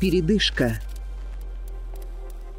Передышка.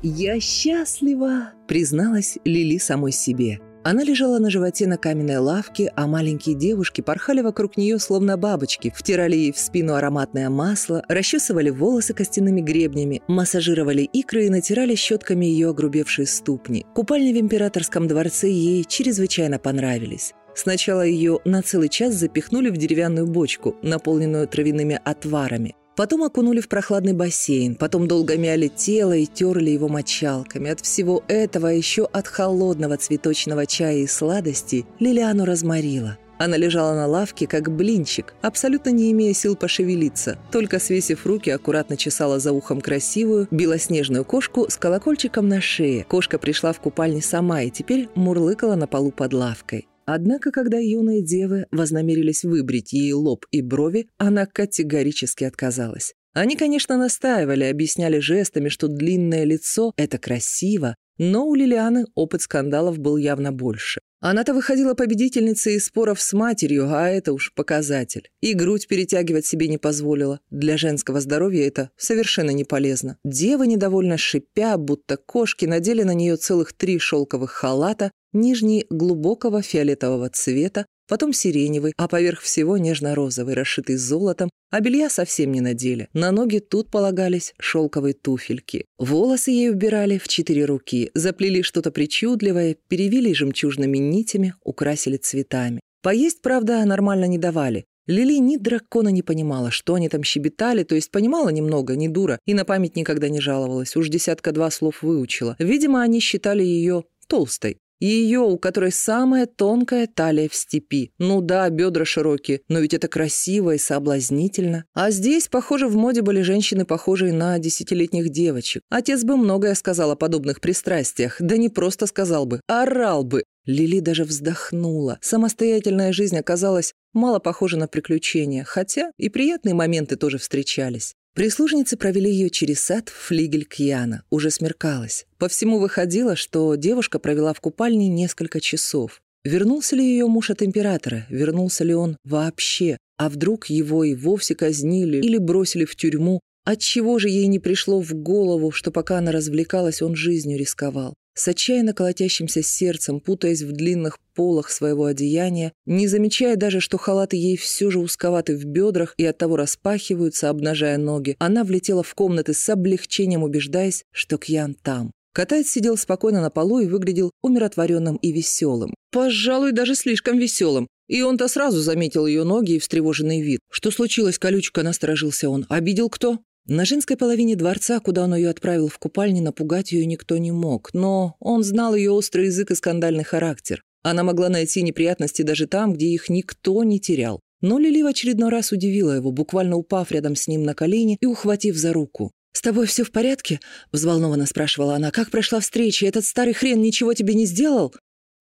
«Я счастлива!» — призналась Лили самой себе. Она лежала на животе на каменной лавке, а маленькие девушки порхали вокруг нее, словно бабочки, втирали ей в спину ароматное масло, расчесывали волосы костяными гребнями, массажировали икры и натирали щетками ее огрубевшие ступни. Купальни в императорском дворце ей чрезвычайно понравились. Сначала ее на целый час запихнули в деревянную бочку, наполненную травяными отварами. Потом окунули в прохладный бассейн, потом долго мяли тело и терли его мочалками. От всего этого, еще от холодного цветочного чая и сладостей, Лилиану разморила. Она лежала на лавке, как блинчик, абсолютно не имея сил пошевелиться, только свесив руки, аккуратно чесала за ухом красивую, белоснежную кошку с колокольчиком на шее. Кошка пришла в купальне сама и теперь мурлыкала на полу под лавкой. Однако, когда юные девы вознамерились выбрить ей лоб и брови, она категорически отказалась. Они, конечно, настаивали, объясняли жестами, что длинное лицо — это красиво, но у Лилианы опыт скандалов был явно больше. Она-то выходила победительницей из споров с матерью, а это уж показатель. И грудь перетягивать себе не позволила. Для женского здоровья это совершенно не полезно. Девы, недовольно шипя, будто кошки, надели на нее целых три шелковых халата, нижний глубокого фиолетового цвета, потом сиреневый, а поверх всего нежно-розовый, расшитый золотом, а белья совсем не надели. На ноги тут полагались шелковые туфельки. Волосы ей убирали в четыре руки, заплели что-то причудливое, перевили жемчужными нитями, украсили цветами. Поесть, правда, нормально не давали. Лили ни дракона не понимала, что они там щебетали, то есть понимала немного, не дура, и на память никогда не жаловалась, уж десятка-два слов выучила. Видимо, они считали ее толстой. Ее, у которой самая тонкая талия в степи. Ну да, бедра широкие, но ведь это красиво и соблазнительно. А здесь, похоже, в моде были женщины, похожие на десятилетних девочек. Отец бы многое сказал о подобных пристрастиях, да не просто сказал бы, орал бы. Лили даже вздохнула. Самостоятельная жизнь оказалась мало похожа на приключения, хотя и приятные моменты тоже встречались. Прислужницы провели ее через сад в флигель Кьяна. Уже смеркалось. По всему выходило, что девушка провела в купальне несколько часов. Вернулся ли ее муж от императора? Вернулся ли он вообще? А вдруг его и вовсе казнили или бросили в тюрьму? Отчего же ей не пришло в голову, что пока она развлекалась, он жизнью рисковал? С отчаянно колотящимся сердцем, путаясь в длинных полах своего одеяния, не замечая даже, что халаты ей все же узковаты в бедрах и оттого распахиваются, обнажая ноги, она влетела в комнаты с облегчением, убеждаясь, что Кьян там. Катаец сидел спокойно на полу и выглядел умиротворенным и веселым. Пожалуй, даже слишком веселым. И он-то сразу заметил ее ноги и встревоженный вид. «Что случилось, колючка?» – насторожился он. «Обидел кто?» На женской половине дворца, куда он ее отправил в купальне, напугать ее никто не мог, но он знал ее острый язык и скандальный характер. Она могла найти неприятности даже там, где их никто не терял. Но Лили в очередной раз удивила его, буквально упав рядом с ним на колени и ухватив за руку. «С тобой все в порядке?» – взволнованно спрашивала она. «Как прошла встреча? Этот старый хрен ничего тебе не сделал?»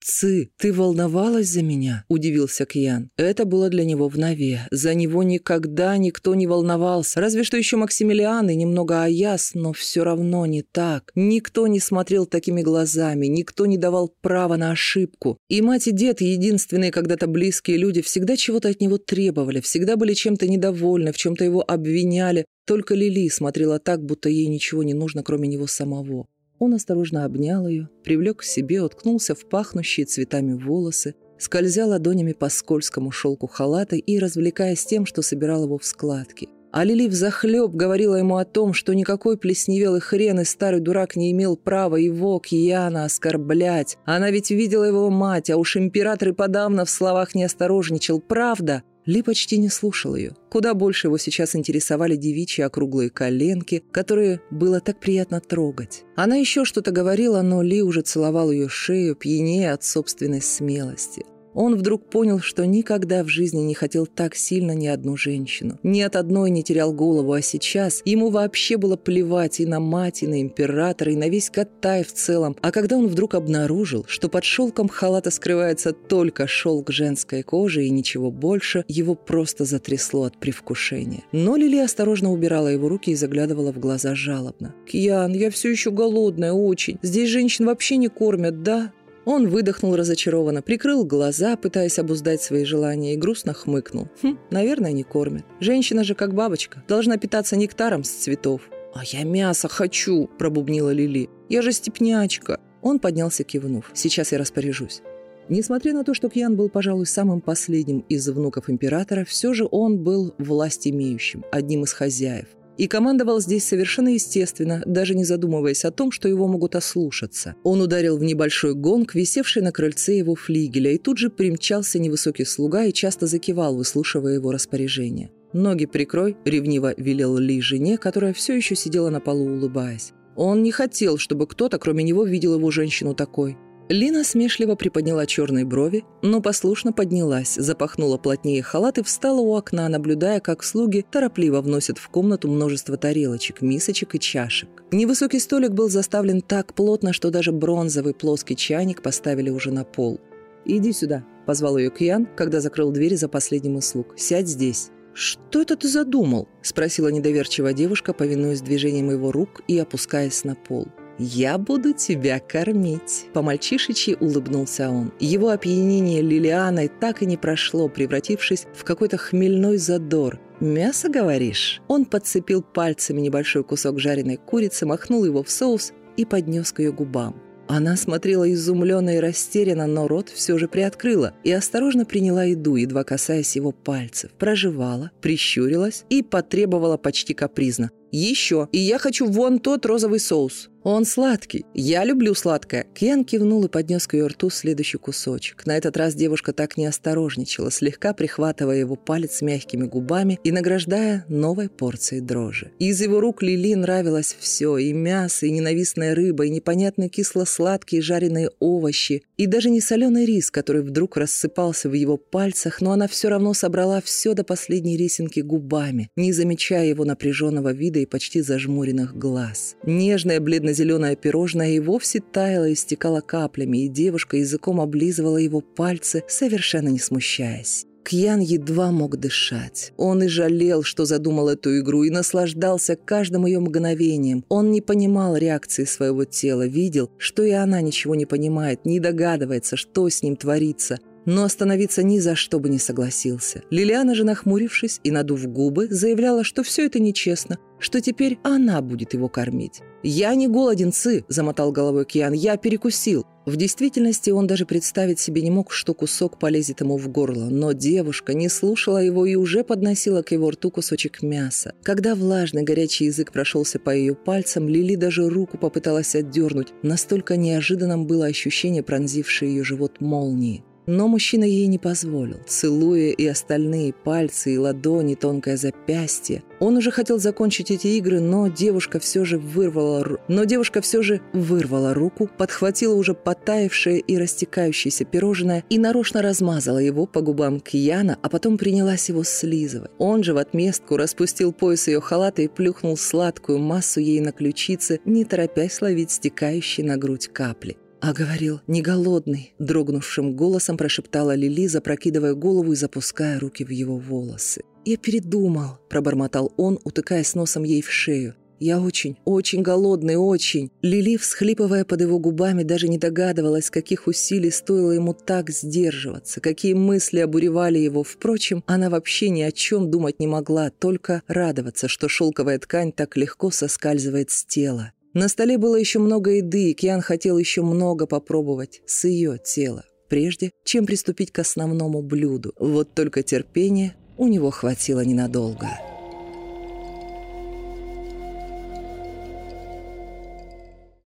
«Ци, ты волновалась за меня?» – удивился Кьян. Это было для него в нове. За него никогда никто не волновался. Разве что еще Максимилиан и немного Аяс, но все равно не так. Никто не смотрел такими глазами, никто не давал права на ошибку. И мать и дед, единственные когда-то близкие люди, всегда чего-то от него требовали, всегда были чем-то недовольны, в чем-то его обвиняли. Только Лили смотрела так, будто ей ничего не нужно, кроме него самого. Он осторожно обнял ее, привлек к себе, уткнулся в пахнущие цветами волосы, скользя ладонями по скользкому шелку халата и развлекаясь тем, что собирал его в складки. А Лили взахлеб говорила ему о том, что никакой плесневелый хрен и старый дурак не имел права его, Кияна, оскорблять. Она ведь видела его мать, а уж император и подавно в словах не осторожничал. Правда? Ли почти не слушал ее. Куда больше его сейчас интересовали девичьи округлые коленки, которые было так приятно трогать. Она еще что-то говорила, но Ли уже целовал ее шею, пьянее от собственной смелости. Он вдруг понял, что никогда в жизни не хотел так сильно ни одну женщину. Ни от одной не терял голову, а сейчас ему вообще было плевать и на мать, и на императора, и на весь Катай в целом. А когда он вдруг обнаружил, что под шелком халата скрывается только шелк женской кожи и ничего больше, его просто затрясло от привкушения. Но Лили осторожно убирала его руки и заглядывала в глаза жалобно. «Кьян, я все еще голодная, очень. Здесь женщин вообще не кормят, да?» Он выдохнул разочарованно, прикрыл глаза, пытаясь обуздать свои желания, и грустно хмыкнул. Хм, наверное, не кормят. Женщина же, как бабочка, должна питаться нектаром с цветов. «А я мясо хочу!» – пробубнила Лили. «Я же степнячка!» Он поднялся, кивнув. «Сейчас я распоряжусь». Несмотря на то, что Кьян был, пожалуй, самым последним из внуков императора, все же он был власть имеющим, одним из хозяев. И командовал здесь совершенно естественно, даже не задумываясь о том, что его могут ослушаться. Он ударил в небольшой гонг, висевший на крыльце его флигеля, и тут же примчался невысокий слуга и часто закивал, выслушивая его распоряжение. «Ноги прикрой», — ревниво велел Ли жене, которая все еще сидела на полу, улыбаясь. Он не хотел, чтобы кто-то, кроме него, видел его женщину такой. Лина смешливо приподняла черные брови, но послушно поднялась, запахнула плотнее халат и встала у окна, наблюдая, как слуги торопливо вносят в комнату множество тарелочек, мисочек и чашек. Невысокий столик был заставлен так плотно, что даже бронзовый плоский чайник поставили уже на пол. «Иди сюда», — позвал ее Кьян, когда закрыл дверь за последним из слуг. «Сядь здесь». «Что это ты задумал?» — спросила недоверчивая девушка, повинуясь движением его рук и опускаясь на пол. «Я буду тебя кормить», — по-мальчишечи улыбнулся он. Его опьянение Лилианой так и не прошло, превратившись в какой-то хмельной задор. «Мясо, говоришь?» Он подцепил пальцами небольшой кусок жареной курицы, махнул его в соус и поднес к ее губам. Она смотрела изумленно и растерянно, но рот все же приоткрыла и осторожно приняла еду, едва касаясь его пальцев. Прожевала, прищурилась и потребовала почти капризно. «Еще! И я хочу вон тот розовый соус!» «Он сладкий. Я люблю сладкое». Кен кивнул и поднес к ее рту следующий кусочек. На этот раз девушка так не осторожничала, слегка прихватывая его палец мягкими губами и награждая новой порцией дрожи. Из его рук Лили нравилось все – и мясо, и ненавистная рыба, и непонятно кисло-сладкие жареные овощи, и даже не соленый рис, который вдруг рассыпался в его пальцах, но она все равно собрала все до последней рисинки губами, не замечая его напряженного вида и почти зажмуренных глаз. Нежная бледно зеленое пирожное и вовсе таяло и стекало каплями, и девушка языком облизывала его пальцы, совершенно не смущаясь. Кьян едва мог дышать. Он и жалел, что задумал эту игру, и наслаждался каждым ее мгновением. Он не понимал реакции своего тела, видел, что и она ничего не понимает, не догадывается, что с ним творится но остановиться ни за что бы не согласился. Лилиана же, нахмурившись и надув губы, заявляла, что все это нечестно, что теперь она будет его кормить. «Я не голоден, цы!» – замотал головой Киан. «Я перекусил!» В действительности он даже представить себе не мог, что кусок полезет ему в горло, но девушка не слушала его и уже подносила к его рту кусочек мяса. Когда влажный горячий язык прошелся по ее пальцам, Лили даже руку попыталась отдернуть, настолько неожиданным было ощущение, пронзившее ее живот молнии. Но мужчина ей не позволил, целуя и остальные пальцы, и ладони, тонкое запястье. Он уже хотел закончить эти игры, но девушка все же вырвала, но девушка все же вырвала руку, подхватила уже потаявшее и растекающееся пирожное и нарочно размазала его по губам Кьяна, а потом принялась его слизывать. Он же в отместку распустил пояс ее халата и плюхнул сладкую массу ей на ключицы, не торопясь ловить стекающие на грудь капли. «А говорил, не голодный», — дрогнувшим голосом прошептала Лили, запрокидывая голову и запуская руки в его волосы. «Я передумал», — пробормотал он, утыкаясь носом ей в шею. «Я очень, очень голодный, очень!» Лили, всхлипывая под его губами, даже не догадывалась, каких усилий стоило ему так сдерживаться, какие мысли обуревали его. Впрочем, она вообще ни о чем думать не могла, только радоваться, что шелковая ткань так легко соскальзывает с тела. На столе было еще много еды, и Киан хотел еще много попробовать с ее тела, прежде чем приступить к основному блюду. Вот только терпения у него хватило ненадолго.